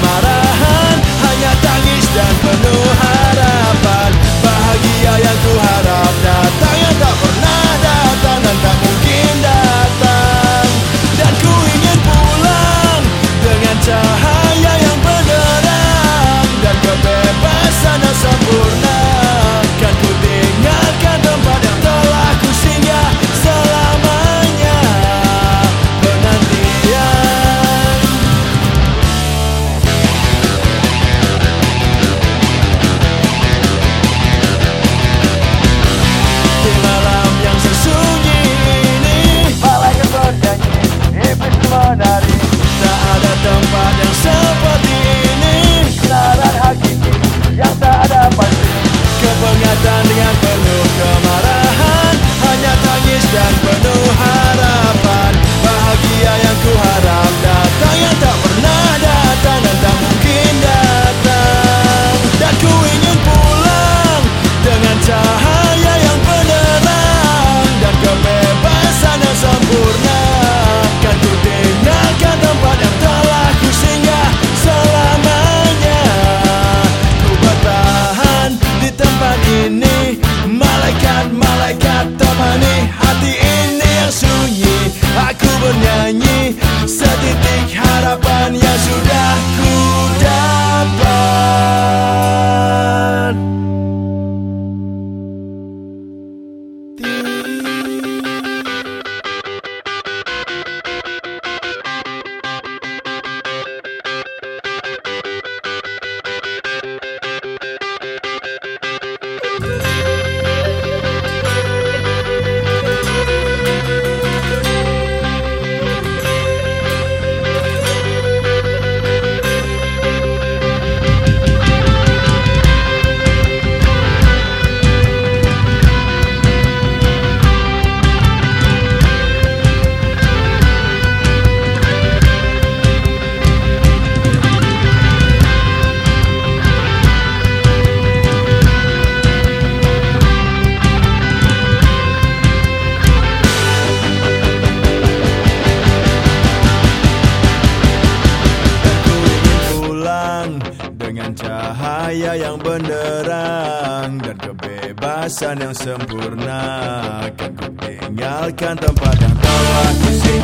amarás. is that yang benderang Dan kebebasan yang sempurna. Kan ku tinggalkan tempat yang Dan ku